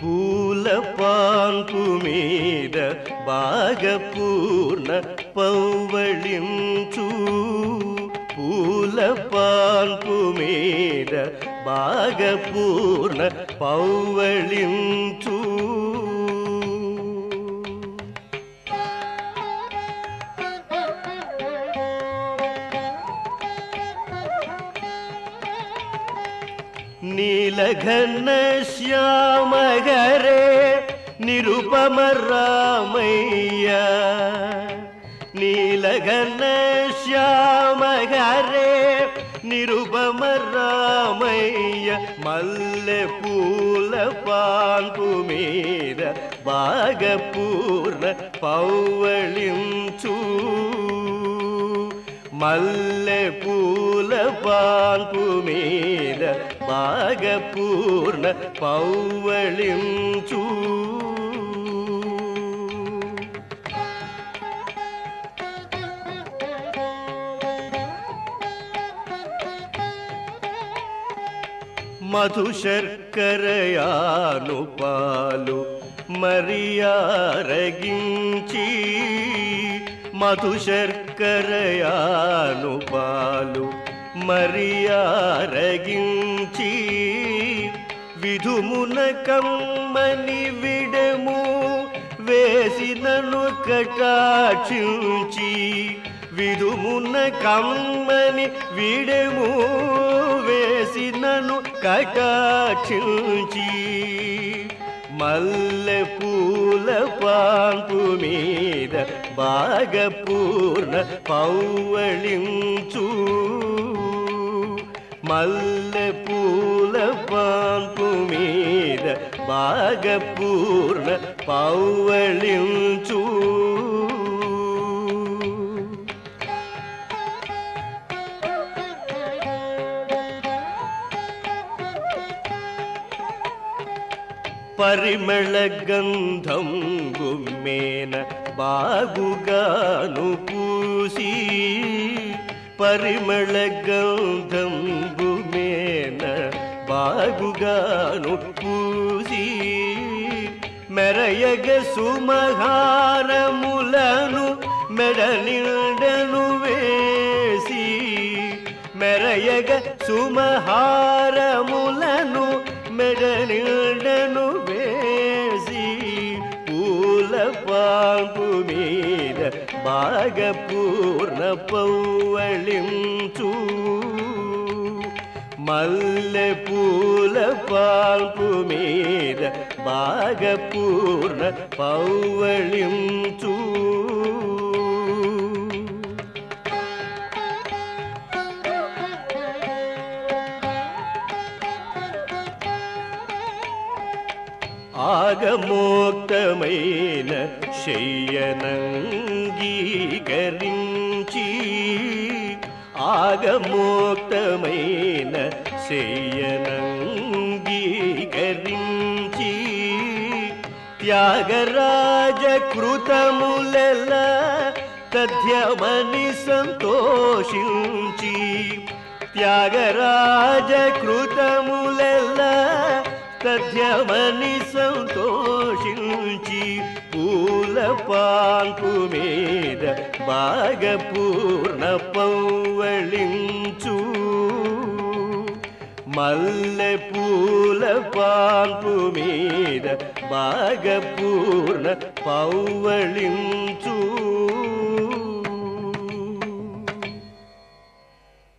పూల పాన్పు మీద బాగా పూర్ణ పౌవళించు పూల పాన్పు మీద బాగా పూర్ణ పౌవళించు நீலகன சியாமகரே நிருபமர் ராமையா நீலகன சியாமகரே நிருபமர் ராமைய மல்ல பூல பான்புமீர பாகபூர்ண பௌவளின் మల్లె పూల పాన్పు మీద భాగపూర్ణ పౌవళించు. మధు శర్కరయాను పాలు మరియారగించి మధు శర్కరయాను పాలు మరియారగించి విధుమున కమ్మని విడము వేసినను కటాక్షించి విధుమున కమ్మని విడము వేసినను కటాక్షించి మల్లె పూల పాన్పు మీద బాగా పూర్ణ పౌవళించు మల్లె పూల పాన్పు మీద బాగా పూర్ణ పౌవళించు పరిమళగంధం గుమ్మేన బాగుగాను పూసి పరిమళగంధం గుమ్మేన బాగుగాను పూసి మెరయగ సుమహారములను మెడలిండను వేసి మెరయగ సుమహారములను మెడలిండను పాంపు మీద బాగా పూర్ణ పౌవళించు మల్లె పూల ఆగమోక్తమైన శయ్యనంగీకరించి ఆగమోక్తమైన శయ్యనంగీకరించి త్యాగరాజ కృతములెల తథ్యమని సంతోషించి త్యాగరాజ కృతములెల్ల తథ్యమని సంతోషించి పూల పాన్పు మీద భాగపూర్ణ పౌవళించు. మల్లె పూల పాన్పు మీద భాగపూర్ణ పౌవళించు.